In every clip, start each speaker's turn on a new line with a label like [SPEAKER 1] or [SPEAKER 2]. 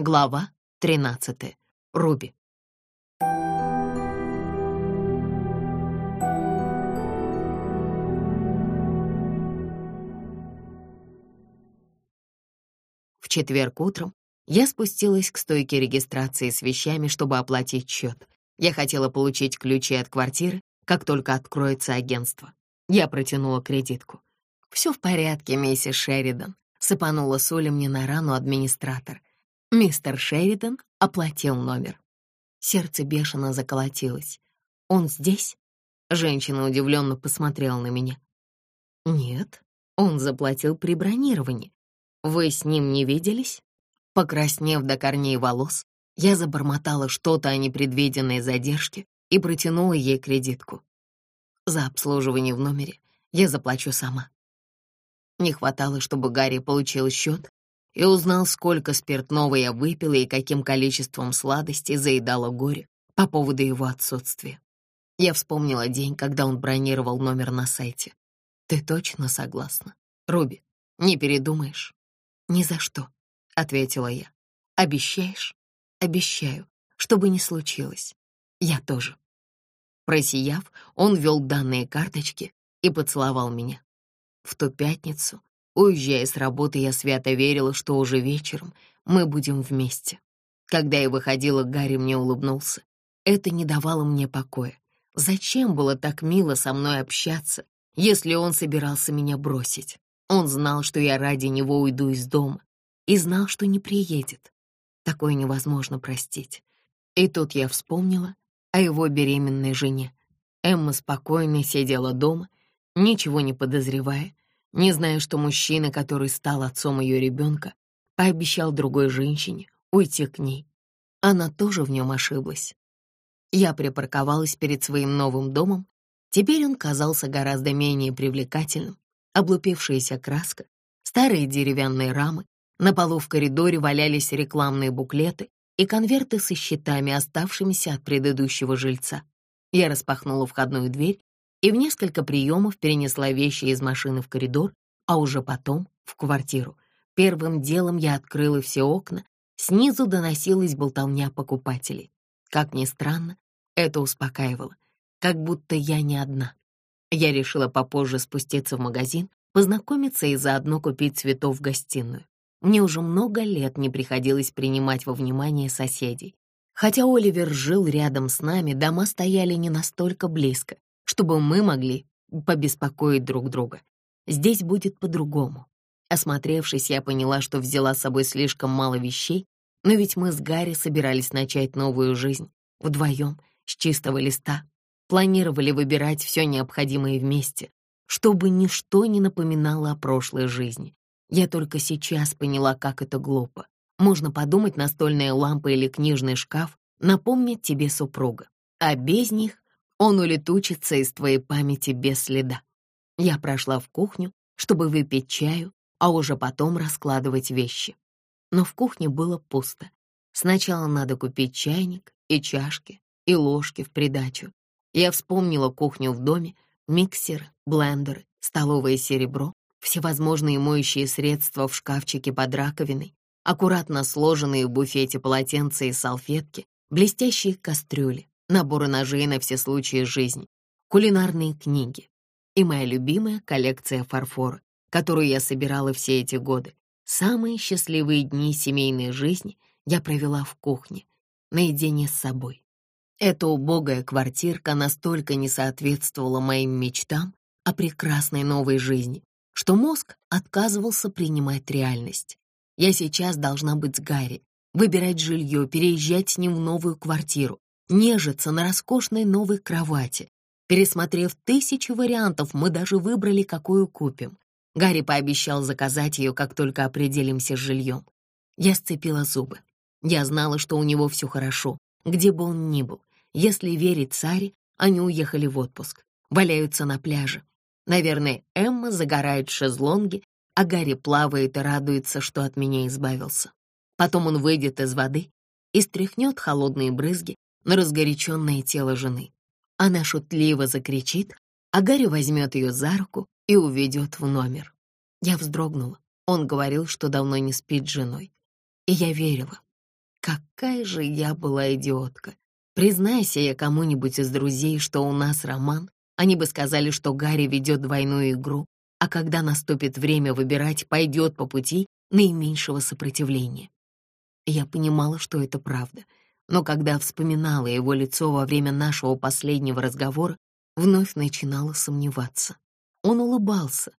[SPEAKER 1] Глава 13. Руби. В четверг утром я спустилась к стойке регистрации с вещами, чтобы оплатить счет. Я хотела получить ключи от квартиры, как только откроется агентство. Я протянула кредитку. «Все в порядке, миссис Шеридан», — сыпанула соли мне на рану администратор. Мистер Шеридан оплатил номер. Сердце бешено заколотилось. «Он здесь?» Женщина удивленно посмотрела на меня. «Нет, он заплатил при бронировании. Вы с ним не виделись?» Покраснев до корней волос, я забормотала что-то о непредвиденной задержке и протянула ей кредитку. За обслуживание в номере я заплачу сама. Не хватало, чтобы Гарри получил счет и узнал, сколько спиртного я выпила и каким количеством сладостей заедала горе по поводу его отсутствия. Я вспомнила день, когда он бронировал номер на сайте. Ты точно согласна? Руби, не передумаешь? Ни за что, — ответила я. Обещаешь? Обещаю, что бы ни случилось. Я тоже. Просияв, он ввел данные карточки и поцеловал меня. В ту пятницу, уезжая с работы, я свято верила, что уже вечером мы будем вместе. Когда я выходила, Гарри мне улыбнулся. Это не давало мне покоя. Зачем было так мило со мной общаться, если он собирался меня бросить? Он знал, что я ради него уйду из дома, и знал, что не приедет. Такое невозможно простить. И тут я вспомнила о его беременной жене. Эмма спокойно сидела дома, ничего не подозревая, не зная, что мужчина, который стал отцом ее ребенка, пообещал другой женщине уйти к ней. Она тоже в нем ошиблась. Я припарковалась перед своим новым домом. Теперь он казался гораздо менее привлекательным. Облупившаяся краска, старые деревянные рамы, на полу в коридоре валялись рекламные буклеты и конверты со счетами, оставшимися от предыдущего жильца. Я распахнула входную дверь и в несколько приемов перенесла вещи из машины в коридор, а уже потом в квартиру. Первым делом я открыла все окна, снизу доносилась болтовня покупателей. Как ни странно, это успокаивало, как будто я не одна. Я решила попозже спуститься в магазин, познакомиться и заодно купить цветов в гостиную. Мне уже много лет не приходилось принимать во внимание соседей. Хотя Оливер жил рядом с нами, дома стояли не настолько близко, чтобы мы могли побеспокоить друг друга. Здесь будет по-другому. Осмотревшись, я поняла, что взяла с собой слишком мало вещей, но ведь мы с Гарри собирались начать новую жизнь, вдвоем, с чистого листа. Планировали выбирать все необходимое вместе, чтобы ничто не напоминало о прошлой жизни. Я только сейчас поняла, как это глупо. Можно подумать, настольная лампа или книжный шкаф напомнят тебе супруга, а без них он улетучится из твоей памяти без следа. Я прошла в кухню, чтобы выпить чаю, а уже потом раскладывать вещи. Но в кухне было пусто. Сначала надо купить чайник и чашки, и ложки в придачу. Я вспомнила кухню в доме, миксеры, блендеры, столовое серебро, всевозможные моющие средства в шкафчике под раковиной, аккуратно сложенные в буфете полотенца и салфетки, блестящие кастрюли, наборы ножей на все случаи жизни, кулинарные книги и моя любимая коллекция фарфора, которую я собирала все эти годы. Самые счастливые дни семейной жизни я провела в кухне, наедине с собой. Эта убогая квартирка настолько не соответствовала моим мечтам о прекрасной новой жизни, что мозг отказывался принимать реальность. Я сейчас должна быть с Гарри, выбирать жилье, переезжать с ним в новую квартиру, нежиться на роскошной новой кровати. Пересмотрев тысячи вариантов, мы даже выбрали, какую купим. Гарри пообещал заказать ее, как только определимся с жильем. Я сцепила зубы. Я знала, что у него все хорошо, где бы он ни был. Если верить Саре, они уехали в отпуск, валяются на пляже. Наверное, Эмма загорает в шезлонге а Гарри плавает и радуется, что от меня избавился. Потом он выйдет из воды и стряхнет холодные брызги на разгоряченное тело жены. Она шутливо закричит, а Гарри возьмет ее за руку и уведет в номер. Я вздрогнула. Он говорил, что давно не спит с женой. И я верила. Какая же я была идиотка. Признайся я кому-нибудь из друзей, что у нас роман, они бы сказали, что Гарри ведет двойную игру, а когда наступит время выбирать, пойдет по пути наименьшего сопротивления. Я понимала, что это правда, но когда вспоминала его лицо во время нашего последнего разговора, вновь начинала сомневаться. Он улыбался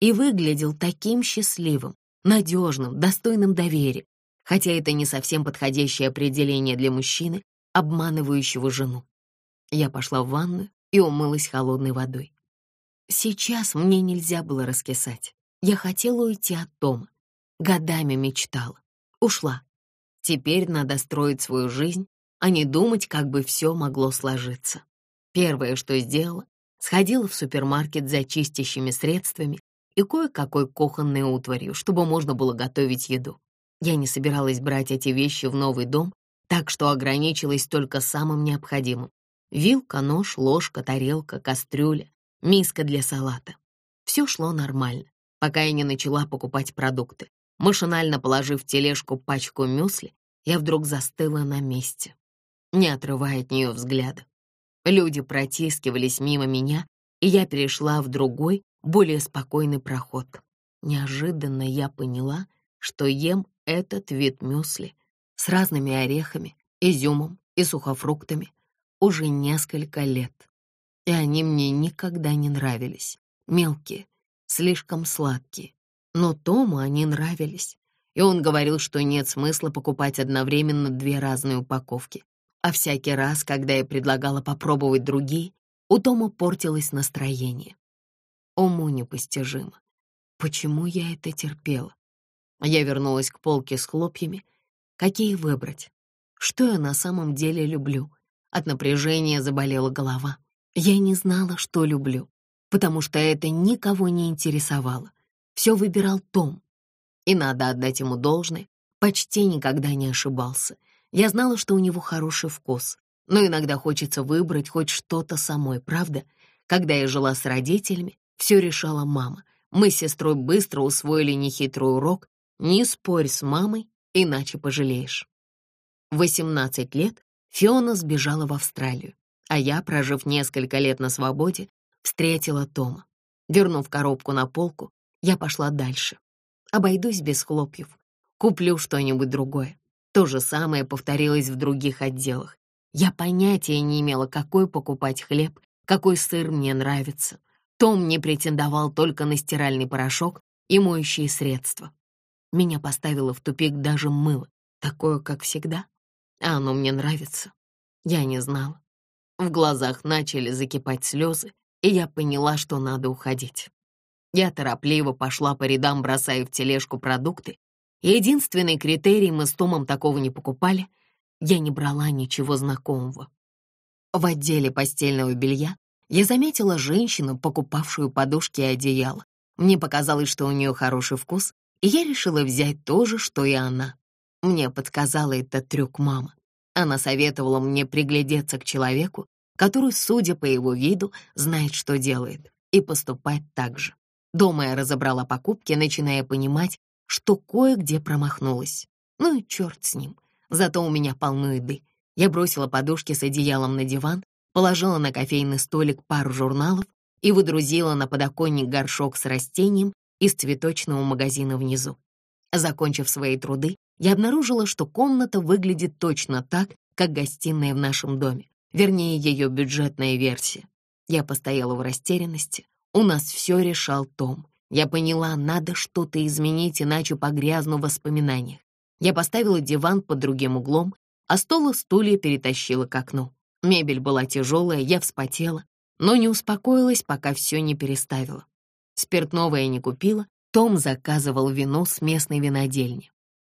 [SPEAKER 1] и выглядел таким счастливым, надежным, достойным доверия, хотя это не совсем подходящее определение для мужчины, обманывающего жену. Я пошла в ванную и умылась холодной водой. Сейчас мне нельзя было раскисать. Я хотела уйти от дома. Годами мечтала. Ушла. Теперь надо строить свою жизнь, а не думать, как бы все могло сложиться. Первое, что сделала, сходила в супермаркет за чистящими средствами и кое-какой кухонной утварью, чтобы можно было готовить еду. Я не собиралась брать эти вещи в новый дом, так что ограничилась только самым необходимым. Вилка, нож, ложка, тарелка, кастрюля, миска для салата. Все шло нормально, пока я не начала покупать продукты. Машинально положив в тележку пачку мюсли, я вдруг застыла на месте, не отрывая от нее взгляда. Люди протискивались мимо меня, и я перешла в другой, более спокойный проход. Неожиданно я поняла, что ем этот вид мюсли с разными орехами, изюмом и сухофруктами уже несколько лет. И они мне никогда не нравились. Мелкие, слишком сладкие. Но Тому они нравились. И он говорил, что нет смысла покупать одновременно две разные упаковки. А всякий раз, когда я предлагала попробовать другие, у Тома портилось настроение. Уму непостижимо. Почему я это терпела? Я вернулась к полке с хлопьями. Какие выбрать? Что я на самом деле люблю? От напряжения заболела голова. Я не знала, что люблю, потому что это никого не интересовало. Все выбирал Том. И надо отдать ему должное, почти никогда не ошибался. Я знала, что у него хороший вкус, но иногда хочется выбрать хоть что-то самой, правда? Когда я жила с родителями, все решала мама. Мы с сестрой быстро усвоили нехитрый урок «Не спорь с мамой, иначе пожалеешь». В 18 лет Фиона сбежала в Австралию, а я, прожив несколько лет на свободе, встретила Тома. Вернув коробку на полку, я пошла дальше. Обойдусь без хлопьев, куплю что-нибудь другое. То же самое повторилось в других отделах. Я понятия не имела, какой покупать хлеб, какой сыр мне нравится. Том не претендовал только на стиральный порошок и моющие средства. Меня поставило в тупик даже мыло, такое, как всегда. А оно мне нравится. Я не знала. В глазах начали закипать слезы, и я поняла, что надо уходить. Я торопливо пошла по рядам, бросая в тележку продукты. Единственный критерий, мы с Томом такого не покупали, я не брала ничего знакомого. В отделе постельного белья я заметила женщину, покупавшую подушки и одеяло. Мне показалось, что у нее хороший вкус, и я решила взять то же, что и она. Мне подсказала этот трюк мама. Она советовала мне приглядеться к человеку, который, судя по его виду, знает, что делает, и поступать так же. Дома я разобрала покупки, начиная понимать, что кое-где промахнулась. Ну и черт с ним. Зато у меня полно еды. Я бросила подушки с одеялом на диван положила на кофейный столик пару журналов и выдрузила на подоконник горшок с растением из цветочного магазина внизу. Закончив свои труды, я обнаружила, что комната выглядит точно так, как гостиная в нашем доме, вернее, ее бюджетная версия. Я постояла в растерянности. У нас все решал Том. Я поняла, надо что-то изменить, иначе погрязну в воспоминаниях. Я поставила диван под другим углом, а стол и стулья перетащила к окну. Мебель была тяжелая, я вспотела, но не успокоилась, пока все не переставила. Спиртного я не купила, Том заказывал вино с местной винодельни.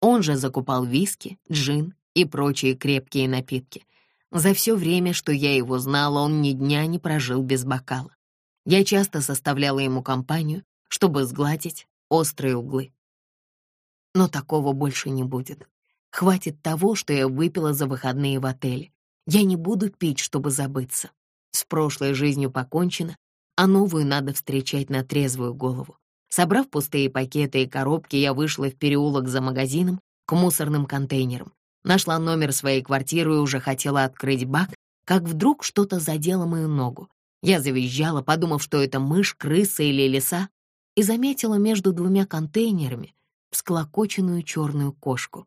[SPEAKER 1] Он же закупал виски, джин и прочие крепкие напитки. За все время, что я его знала, он ни дня не прожил без бокала. Я часто составляла ему компанию, чтобы сгладить острые углы. Но такого больше не будет. Хватит того, что я выпила за выходные в отеле. Я не буду пить, чтобы забыться. С прошлой жизнью покончено, а новую надо встречать на трезвую голову. Собрав пустые пакеты и коробки, я вышла в переулок за магазином к мусорным контейнерам. Нашла номер своей квартиры и уже хотела открыть бак, как вдруг что-то задело мою ногу. Я завизжала, подумав, что это мышь, крыса или лиса, и заметила между двумя контейнерами всклокоченную черную кошку.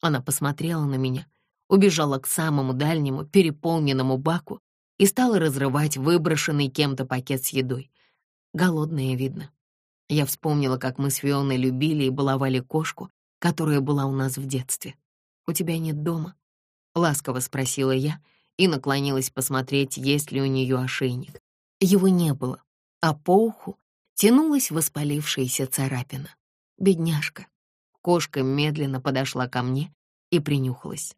[SPEAKER 1] Она посмотрела на меня, убежала к самому дальнему, переполненному баку и стала разрывать выброшенный кем-то пакет с едой. Голодная, видно. Я вспомнила, как мы с Фионой любили и баловали кошку, которая была у нас в детстве. «У тебя нет дома?» — ласково спросила я и наклонилась посмотреть, есть ли у нее ошейник. Его не было, а по уху тянулась воспалившаяся царапина. Бедняжка. Кошка медленно подошла ко мне и принюхалась.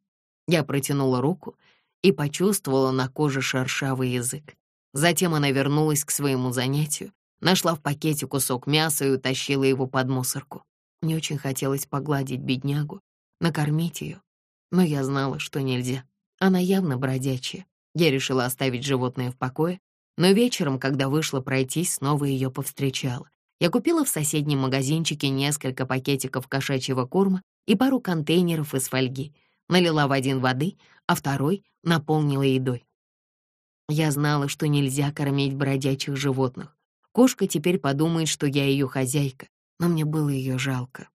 [SPEAKER 1] Я протянула руку и почувствовала на коже шершавый язык. Затем она вернулась к своему занятию, нашла в пакете кусок мяса и утащила его под мусорку. Мне очень хотелось погладить беднягу, накормить ее, но я знала, что нельзя. Она явно бродячая. Я решила оставить животное в покое, но вечером, когда вышла пройтись, снова ее повстречала. Я купила в соседнем магазинчике несколько пакетиков кошачьего корма и пару контейнеров из фольги, налила в один воды, а второй наполнила едой. Я знала, что нельзя кормить бродячих животных. Кошка теперь подумает, что я ее хозяйка, но мне было ее жалко.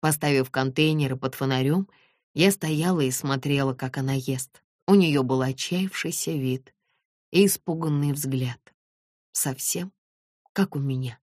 [SPEAKER 1] Поставив контейнеры под фонарем, я стояла и смотрела, как она ест. У нее был отчаявшийся вид и испуганный взгляд. Совсем как у меня.